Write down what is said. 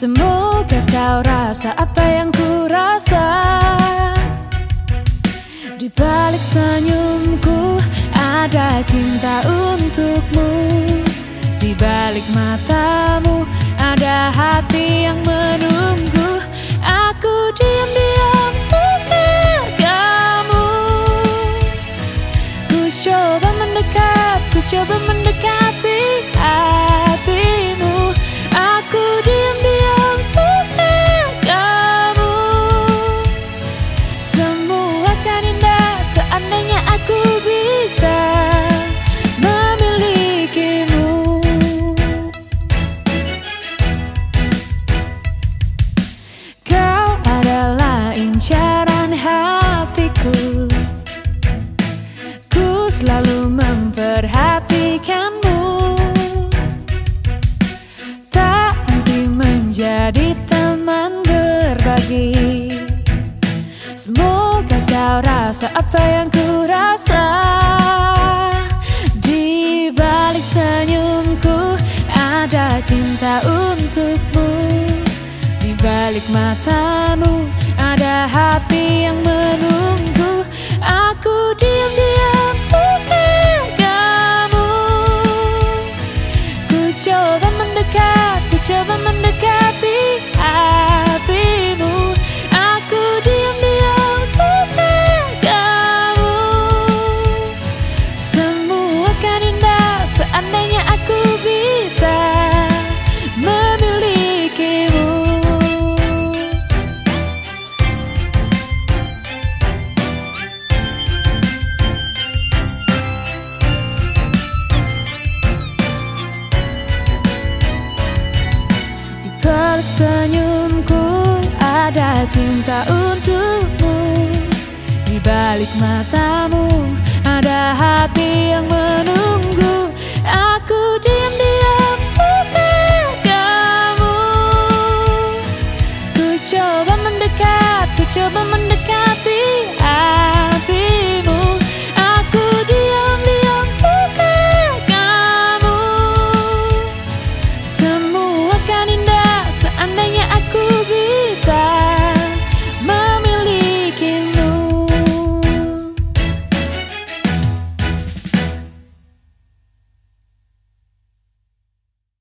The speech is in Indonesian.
Semoga kau rasa apa yang ku rasa. Di balik senyumku ada cinta untukmu. Di balik matamu ada hati yang menunggu. Aku diam-diam setir kamu Ku coba mendekat, ku coba mendekati berbagi Semoga kau rasa apa yang ku rasa. Di balik senyumku ada cinta untukmu. Di balik matamu ada hati yang menunggu. Aku diam-diam setir kamu. Ku coba mendekat, ku coba mendekati Di balik senyumku ada cinta untukmu. Di balik matamu ku bisa